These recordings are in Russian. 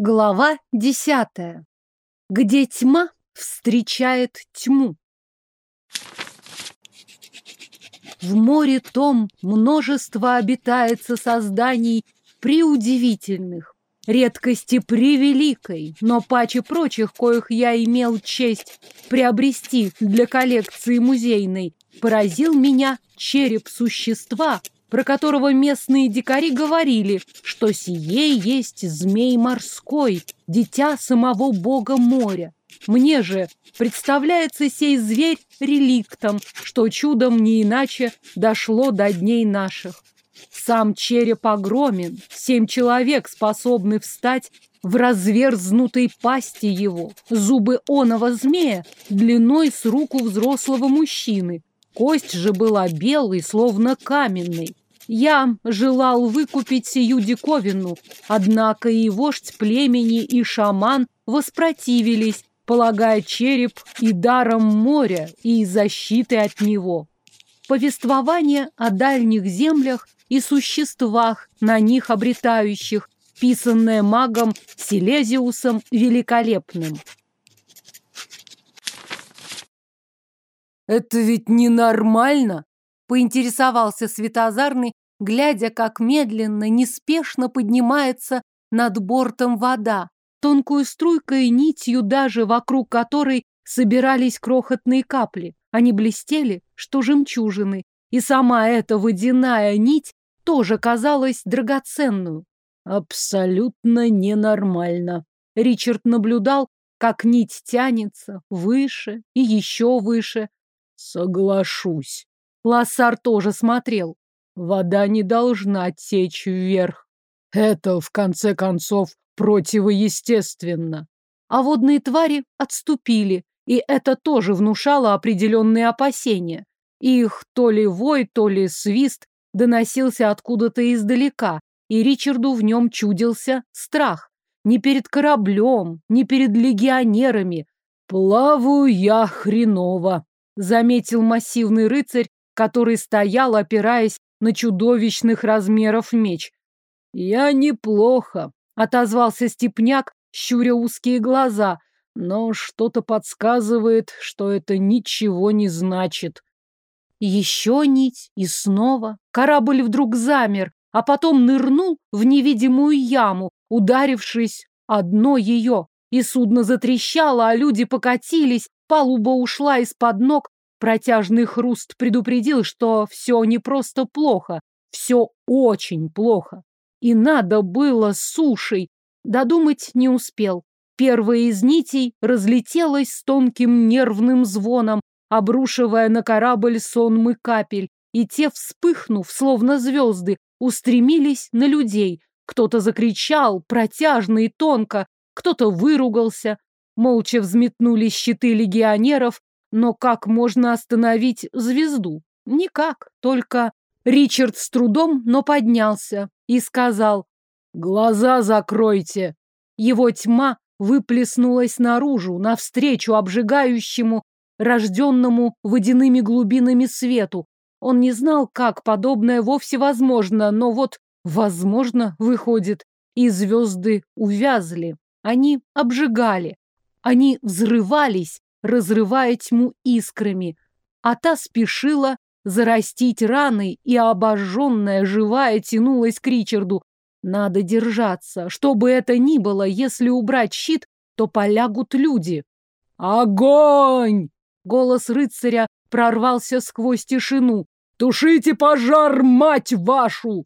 Глава десятая. Где тьма встречает тьму. В море том множество обитается созданий приудивительных, редкости превеликой, но паче прочих, коих я имел честь приобрести для коллекции музейной, поразил меня череп существа, про которого местные дикари говорили, что сие есть змей морской, дитя самого бога моря. Мне же представляется сей зверь реликтом, что чудом не иначе дошло до дней наших. Сам череп огромен, семь человек способны встать в разверзнутой пасти его. Зубы оного змея длиной с руку взрослого мужчины. Кость же была белой, словно каменной. Я желал выкупить сию диковину, однако и вождь племени, и шаман воспротивились, полагая череп и даром моря, и защиты от него. Повествование о дальних землях и существах, на них обретающих, писанное магом Силезиусом Великолепным. «Это ведь ненормально!» — поинтересовался Светозарный, глядя, как медленно, неспешно поднимается над бортом вода, тонкую струйкой и нитью даже, вокруг которой собирались крохотные капли. Они блестели, что жемчужины, и сама эта водяная нить тоже казалась драгоценную. Абсолютно ненормально. Ричард наблюдал, как нить тянется выше и еще выше. Соглашусь. Лассар тоже смотрел. Вода не должна течь вверх. Это, в конце концов, противоестественно. А водные твари отступили, и это тоже внушало определенные опасения. Их то ли вой, то ли свист доносился откуда-то издалека, и Ричарду в нем чудился страх. Не перед кораблем, не перед легионерами. «Плаваю я хреново», — заметил массивный рыцарь, который стоял, опираясь на чудовищных размеров меч. «Я неплохо», — отозвался Степняк, щуря узкие глаза, но что-то подсказывает, что это ничего не значит. Еще нить, и снова. Корабль вдруг замер, а потом нырнул в невидимую яму, ударившись одно ее. И судно затрещало, а люди покатились, палуба ушла из-под ног. Протяжный хруст предупредил, что все не просто плохо, все очень плохо. И надо было сушей. Додумать не успел. Первая из нитей разлетелась с тонким нервным звоном, обрушивая на корабль сонмы капель, и те, вспыхнув, словно звезды, устремились на людей. Кто-то закричал протяжно и тонко, кто-то выругался. Молча взметнулись щиты легионеров, но как можно остановить звезду? Никак, только Ричард с трудом, но поднялся и сказал «Глаза закройте!» Его тьма выплеснулась наружу, навстречу обжигающему рожденному водяными глубинами свету. Он не знал, как подобное вовсе возможно, но вот возможно выходит. И звезды увязли. Они обжигали. Они взрывались, разрывая тьму искрами. А та спешила зарастить раны, и обожженная живая тянулась к Ричарду. Надо держаться. Что бы это ни было, если убрать щит, то полягут люди. «Огонь!» Голос рыцаря прорвался сквозь тишину. «Тушите пожар, мать вашу!»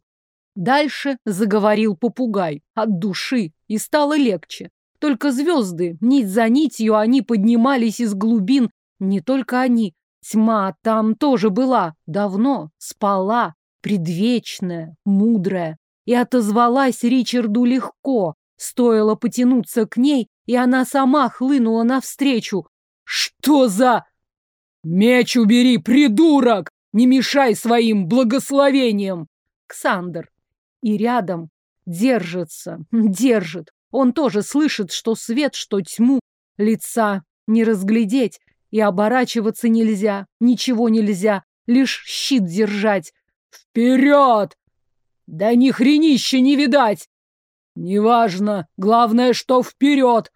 Дальше заговорил попугай от души, и стало легче. Только звезды, нить за нитью, они поднимались из глубин. Не только они. Тьма там тоже была. Давно. Спала. Предвечная. Мудрая. И отозвалась Ричарду легко. Стоило потянуться к ней, и она сама хлынула навстречу. «Что за...» «Меч убери, придурок! Не мешай своим благословением!» Ксандр. И рядом держится, держит. Он тоже слышит, что свет, что тьму, лица не разглядеть, и оборачиваться нельзя, ничего нельзя, лишь щит держать. «Вперед!» «Да ни хренища не видать!» Неважно. Главное, что вперед.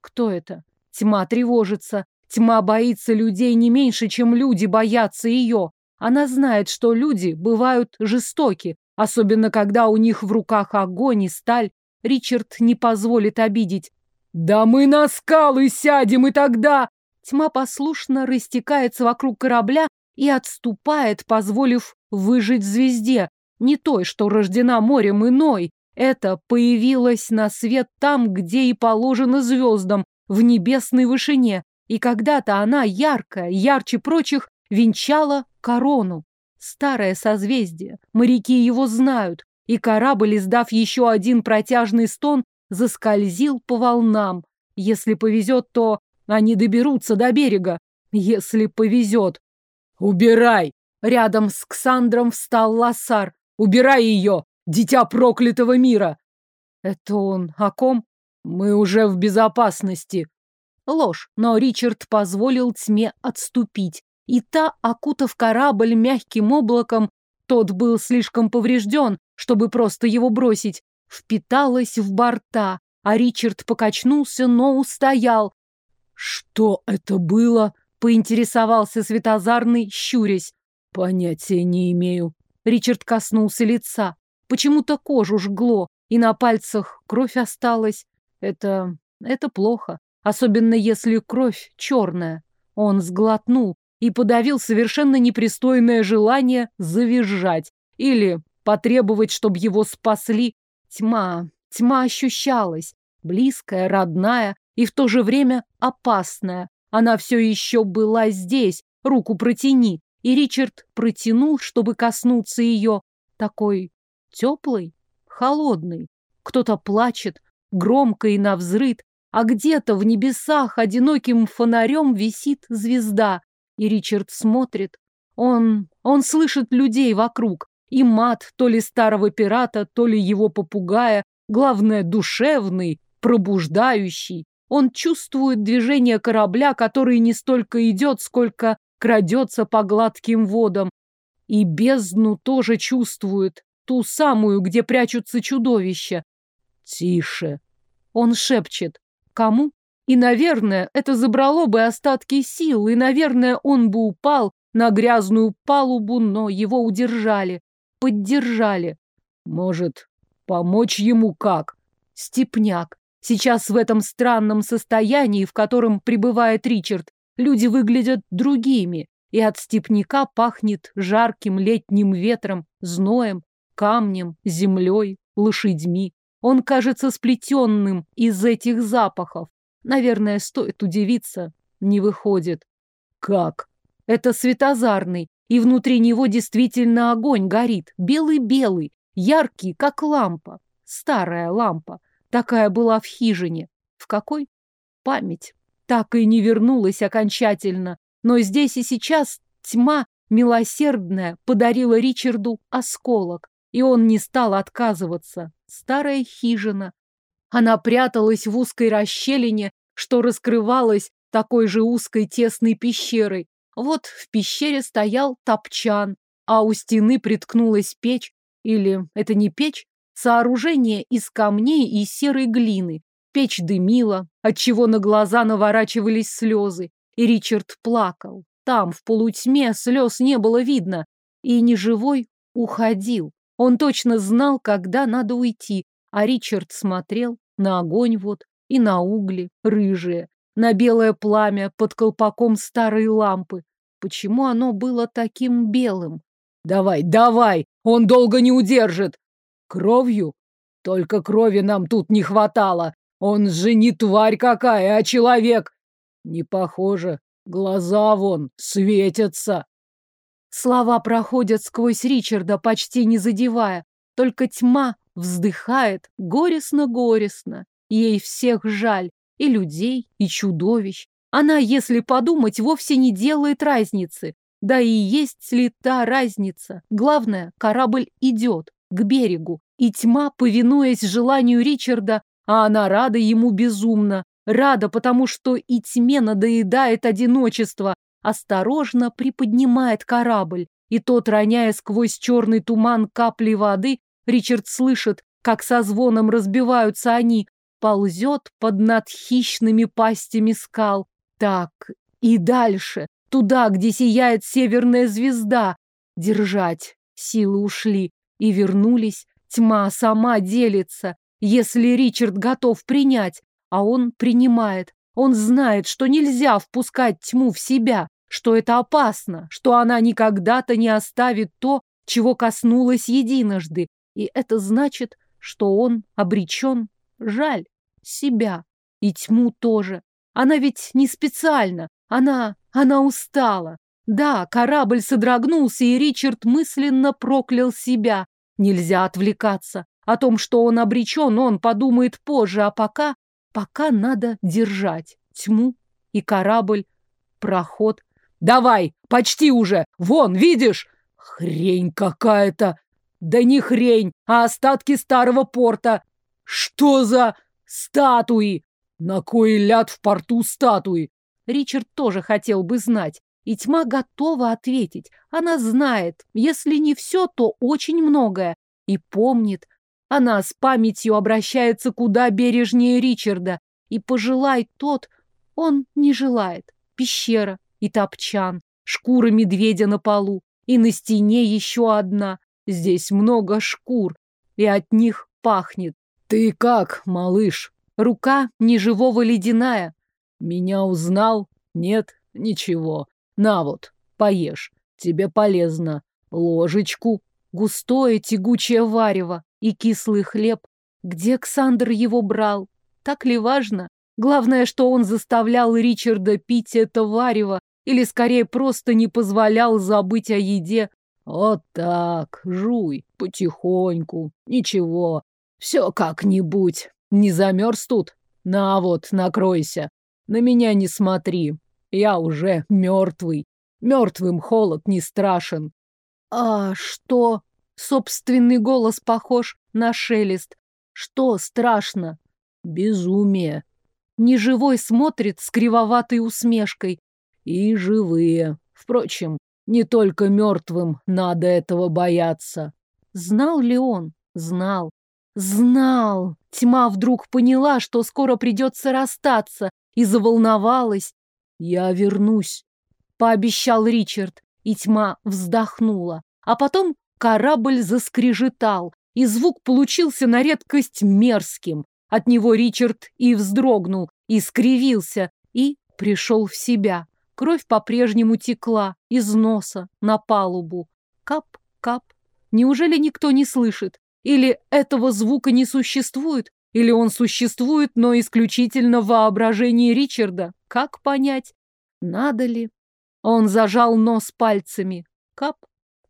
Кто это? Тьма тревожится. Тьма боится людей не меньше, чем люди боятся ее. Она знает, что люди бывают жестоки, особенно когда у них в руках огонь и сталь. Ричард не позволит обидеть. «Да мы на скалы сядем, и тогда...» Тьма послушно растекается вокруг корабля и отступает, позволив выжить звезде, не той, что рождена морем иной. Это появилось на свет там, где и положено звездам, в небесной вышине. И когда-то она, яркая, ярче прочих, венчала корону. Старое созвездие, моряки его знают, и корабль, издав еще один протяжный стон, заскользил по волнам. Если повезет, то они доберутся до берега. Если повезет. «Убирай!» Рядом с Ксандром встал Лассар. «Убирай ее, дитя проклятого мира!» Это он о ком? Мы уже в безопасности. Ложь, но Ричард позволил тьме отступить. И та, окутав корабль мягким облаком, тот был слишком поврежден, чтобы просто его бросить, впиталась в борта, а Ричард покачнулся, но устоял. «Что это было?» — поинтересовался Светозарный, щурясь. «Понятия не имею». Ричард коснулся лица. Почему-то кожу жгло, и на пальцах кровь осталась. Это... это плохо. Особенно если кровь черная. Он сглотнул и подавил совершенно непристойное желание завизжать или потребовать, чтобы его спасли. Тьма, тьма ощущалась, близкая, родная и в то же время опасная. Она все еще была здесь, руку протяни, и Ричард протянул, чтобы коснуться ее, такой теплый, холодный. Кто-то плачет, громко и навзрыд, а где-то в небесах одиноким фонарем висит звезда, и Ричард смотрит. Он, он слышит людей вокруг, и мат то ли старого пирата, то ли его попугая, главное, душевный, пробуждающий. Он чувствует движение корабля, который не столько идет, сколько крадется по гладким водам. И бездну тоже чувствует, ту самую, где прячутся чудовища. «Тише!» Он шепчет. Кому? И, наверное, это забрало бы остатки сил, и, наверное, он бы упал на грязную палубу, но его удержали, поддержали. Может, помочь ему как? Степняк. Сейчас в этом странном состоянии, в котором пребывает Ричард, люди выглядят другими, и от степняка пахнет жарким летним ветром, зноем, камнем, землей, лошадьми. Он кажется сплетенным из этих запахов. Наверное, стоит удивиться. Не выходит. Как? Это светозарный, и внутри него действительно огонь горит. Белый-белый, яркий, как лампа. Старая лампа. Такая была в хижине. В какой? Память. Так и не вернулась окончательно. Но здесь и сейчас тьма милосердная подарила Ричарду осколок, и он не стал отказываться старая хижина. Она пряталась в узкой расщелине, что раскрывалась такой же узкой тесной пещерой. Вот в пещере стоял топчан, а у стены приткнулась печь, или это не печь, сооружение из камней и серой глины. Печь дымила, отчего на глаза наворачивались слезы, и Ричард плакал. Там, в полутьме, слез не было видно, и неживой уходил. Он точно знал, когда надо уйти, а Ричард смотрел на огонь вот и на угли, рыжие, на белое пламя под колпаком старой лампы. Почему оно было таким белым? Давай, давай, он долго не удержит. Кровью? Только крови нам тут не хватало. Он же не тварь какая, а человек. Не похоже. Глаза вон светятся. Слова проходят сквозь Ричарда, почти не задевая. Только тьма вздыхает горестно-горестно. Ей всех жаль, и людей, и чудовищ. Она, если подумать, вовсе не делает разницы. Да и есть ли та разница? Главное, корабль идет к берегу, и тьма, повинуясь желанию Ричарда, а она рада ему безумно, рада, потому что и тьме надоедает одиночество, осторожно приподнимает корабль, и тот, роняя сквозь черный туман капли воды, Ричард слышит, как со звоном разбиваются они, ползет под над хищными пастями скал. Так, и дальше, туда, где сияет северная звезда. Держать. Силы ушли и вернулись. Тьма сама делится, если Ричард готов принять, а он принимает. Он знает, что нельзя впускать тьму в себя, что это опасно, что она никогда-то не оставит то, чего коснулась единожды. И это значит, что он обречен. Жаль себя. И тьму тоже. Она ведь не специально. Она... она устала. Да, корабль содрогнулся, и Ричард мысленно проклял себя. Нельзя отвлекаться. О том, что он обречен, он подумает позже, а пока... Пока надо держать тьму и корабль, проход. Давай, почти уже! Вон, видишь? Хрень какая-то! Да не хрень, а остатки старого порта. Что за статуи? На кой ляд в порту статуи? Ричард тоже хотел бы знать. И тьма готова ответить. Она знает, если не все, то очень многое. И помнит. Она с памятью обращается куда бережнее Ричарда. И пожелай тот, он не желает. Пещера и топчан, шкура медведя на полу. И на стене еще одна. Здесь много шкур, и от них пахнет. Ты как, малыш? Рука неживого ледяная. Меня узнал? Нет, ничего. На вот, поешь. Тебе полезно. Ложечку. Густое тягучее варево и кислый хлеб. Где Ксандр его брал? Так ли важно? Главное, что он заставлял Ричарда пить это варево, или скорее просто не позволял забыть о еде. Вот так, жуй, потихоньку, ничего, все как-нибудь. Не замерз тут? На вот, накройся. На меня не смотри, я уже мертвый. Мертвым холод не страшен. А что? Собственный голос похож на шелест. Что страшно? Безумие. Неживой смотрит с кривоватой усмешкой. И живые. Впрочем, не только мертвым надо этого бояться. Знал ли он? Знал. Знал. Тьма вдруг поняла, что скоро придется расстаться, и заволновалась. «Я вернусь», — пообещал Ричард, и тьма вздохнула. А потом корабль заскрежетал, и звук получился на редкость мерзким. От него Ричард и вздрогнул, и скривился, и пришел в себя. Кровь по-прежнему текла из носа на палубу. Кап-кап. Неужели никто не слышит? Или этого звука не существует? Или он существует, но исключительно в воображении Ричарда? Как понять? Надо ли? Он зажал нос пальцами. Кап.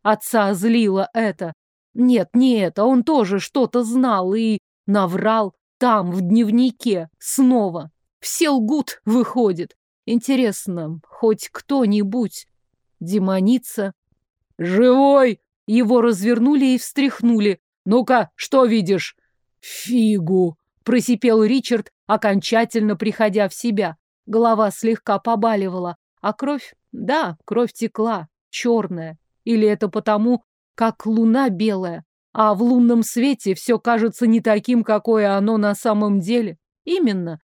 Отца злило это. Нет, не это, он тоже что-то знал и наврал там, в дневнике, снова. Все лгут, выходит. Интересно, хоть кто-нибудь? Демоница? Живой! Его развернули и встряхнули. Ну-ка, что видишь? Фигу! Просипел Ричард, окончательно приходя в себя. Голова слегка побаливала, а кровь, да, кровь текла, черная. Или это потому, как луна белая, а в лунном свете все кажется не таким, какое оно на самом деле. Именно.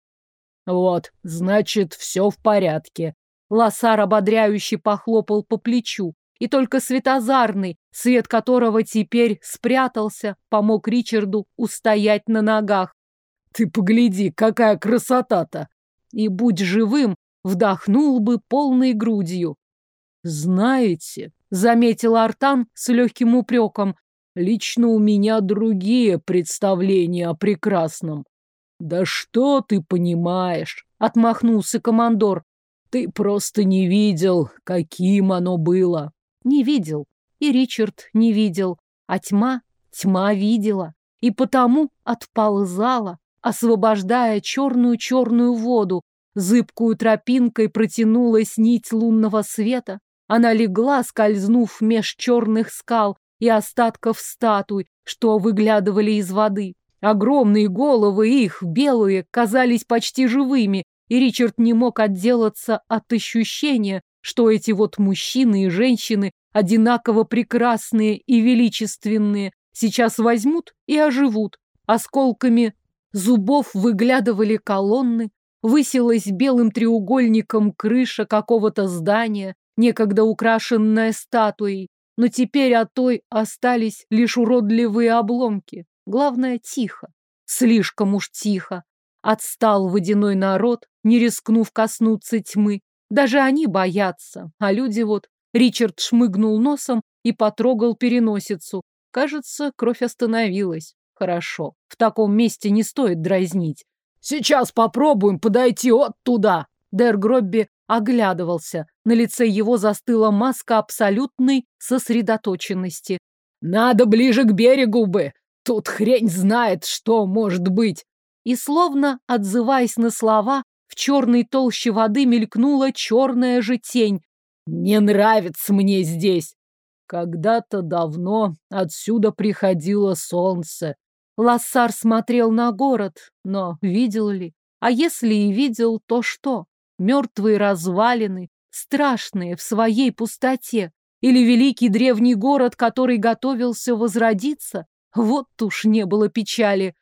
Вот, значит, все в порядке. Лосар ободряюще похлопал по плечу, и только светозарный, свет которого теперь спрятался, помог Ричарду устоять на ногах. Ты погляди, какая красота-то! И будь живым, вдохнул бы полной грудью. Знаете, заметил Артан с легким упреком, лично у меня другие представления о прекрасном. «Да что ты понимаешь?» — отмахнулся командор. «Ты просто не видел, каким оно было». Не видел. И Ричард не видел. А тьма, тьма видела. И потому отползала, освобождая черную-черную воду. Зыбкую тропинкой протянулась нить лунного света. Она легла, скользнув меж черных скал и остатков статуй, что выглядывали из воды. Огромные головы их, белые, казались почти живыми, и Ричард не мог отделаться от ощущения, что эти вот мужчины и женщины, одинаково прекрасные и величественные, сейчас возьмут и оживут. осколками зубов выглядывали колонны, высилась белым треугольником крыша какого-то здания, некогда украшенная статуей, но теперь от той остались лишь уродливые обломки. Главное, тихо. Слишком уж тихо. Отстал водяной народ, не рискнув коснуться тьмы. Даже они боятся, а люди вот... Ричард шмыгнул носом и потрогал переносицу. Кажется, кровь остановилась. Хорошо. В таком месте не стоит дразнить. Сейчас попробуем подойти от туда. Гробби оглядывался. На лице его застыла маска абсолютной сосредоточенности. Надо ближе к берегу бы. Тут хрень знает, что может быть. И словно отзываясь на слова, в черной толще воды мелькнула черная же тень. Не нравится мне здесь. Когда-то давно отсюда приходило солнце. Лассар смотрел на город, но видел ли? А если и видел, то что? Мертвые развалины, страшные в своей пустоте? Или великий древний город, который готовился возродиться? Вот уж не было печали.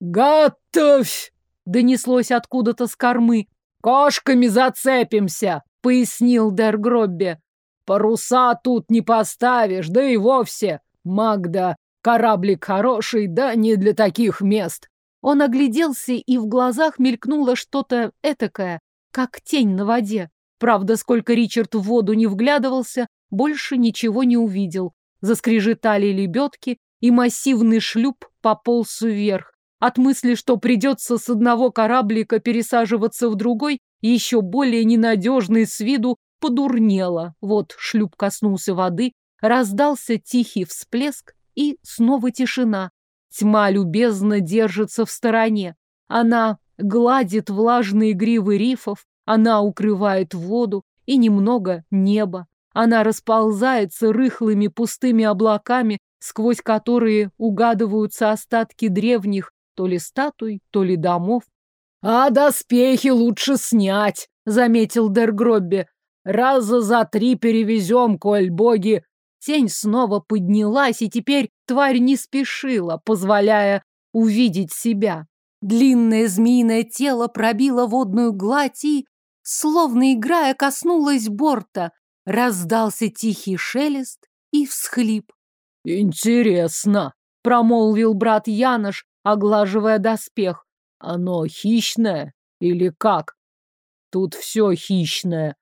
«Готовь!» — донеслось откуда-то с кормы. «Кошками зацепимся!» — пояснил Дергроббе. «Паруса тут не поставишь, да и вовсе. Магда, Кораблик хороший, да не для таких мест. Он огляделся, и в глазах мелькнуло что-то этакое, как тень на воде. Правда, сколько Ричард в воду не вглядывался, больше ничего не увидел. Заскрежетали лебедки, и массивный шлюп пополз вверх. От мысли, что придется с одного кораблика пересаживаться в другой, еще более ненадежный с виду, подурнело. Вот шлюп коснулся воды, раздался тихий всплеск, и снова тишина. Тьма любезно держится в стороне. Она гладит влажные гривы рифов, она укрывает воду и немного неба. Она расползается рыхлыми пустыми облаками, сквозь которые угадываются остатки древних то ли статуй, то ли домов. «А доспехи лучше снять», — заметил Дергробби. «Раза за три перевезем, коль боги Тень снова поднялась, и теперь тварь не спешила, позволяя увидеть себя. Длинное змеиное тело пробило водную гладь и, словно играя, коснулось борта. Раздался тихий шелест и всхлип. «Интересно», — промолвил брат Янош, оглаживая доспех. «Оно хищное или как?» «Тут все хищное.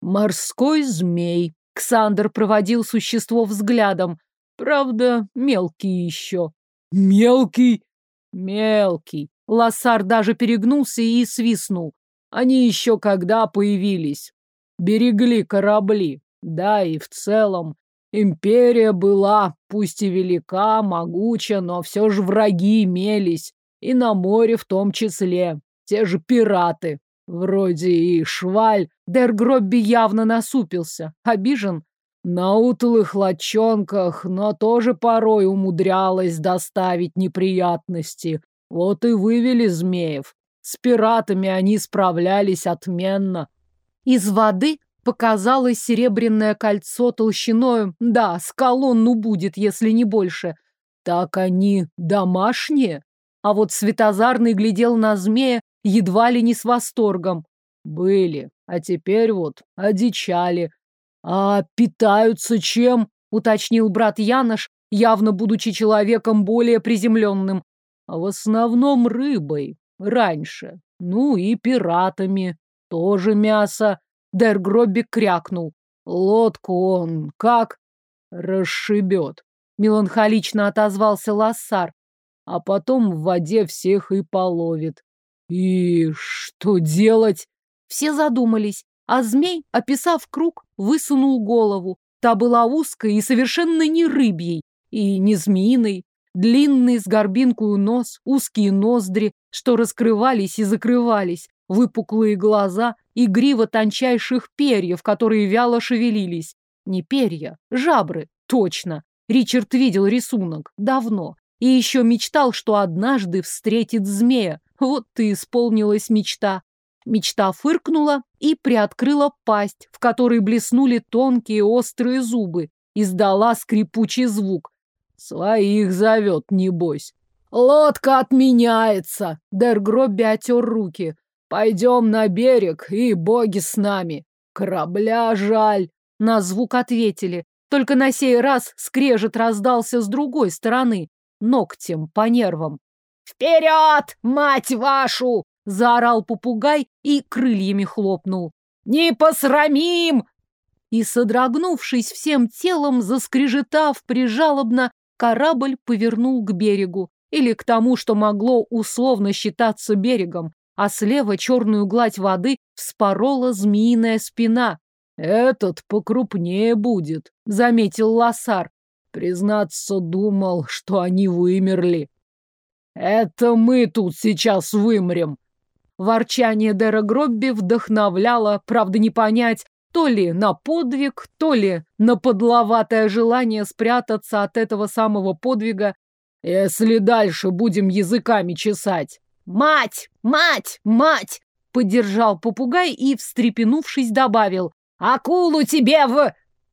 Морской змей, Ксандр проводил существо взглядом. Правда, мелкий еще. Мелкий? Мелкий. Лассар даже перегнулся и свистнул. Они еще когда появились. Берегли корабли. Да, и в целом. Империя была, пусть и велика, могуча, но все же враги имелись. И на море в том числе. Те же пираты. Вроде и шваль. Дер Гробби явно насупился. Обижен? На утлых лочонках, но тоже порой умудрялась доставить неприятности. Вот и вывели змеев. С пиратами они справлялись отменно. Из воды показалось серебряное кольцо толщиною, да, с колонну будет, если не больше. Так они домашние? А вот Светозарный глядел на змея едва ли не с восторгом. Были, а теперь вот одичали. А питаются чем? Уточнил брат Янош, явно будучи человеком более приземленным. В основном рыбой. Раньше. Ну и пиратами. Тоже мясо. Дер Гробби крякнул. Лодку он как? Расшибет. Меланхолично отозвался Лассар. А потом в воде всех и половит. И что делать? Все задумались, а змей, описав круг, высунул голову. Та была узкой и совершенно не рыбьей, и не змеиной. Длинный с горбинкую нос, узкие ноздри, что раскрывались и закрывались, выпуклые глаза и грива тончайших перьев, которые вяло шевелились. Не перья, жабры, точно. Ричард видел рисунок давно и еще мечтал, что однажды встретит змея. Вот и исполнилась мечта. Мечта фыркнула и приоткрыла пасть, в которой блеснули тонкие острые зубы. Издала скрипучий звук. Своих зовет, небось. Лодка отменяется. Дер Гробби отер руки. Пойдем на берег, и боги с нами. Корабля жаль. На звук ответили. Только на сей раз скрежет раздался с другой стороны, ногтем по нервам. «Вперед, мать вашу!» — заорал попугай и крыльями хлопнул. «Не посрамим!» И, содрогнувшись всем телом, заскрежетав прижалобно, корабль повернул к берегу или к тому, что могло условно считаться берегом, а слева черную гладь воды вспорола змеиная спина. «Этот покрупнее будет», — заметил Лосар. «Признаться, думал, что они вымерли». «Это мы тут сейчас вымрем». Ворчание Дэра Гробби вдохновляло, правда, не понять, то ли на подвиг, то ли на подловатое желание спрятаться от этого самого подвига. «Если дальше будем языками чесать». «Мать! Мать! Мать!» — поддержал попугай и, встрепенувшись, добавил. Акулу тебе в...»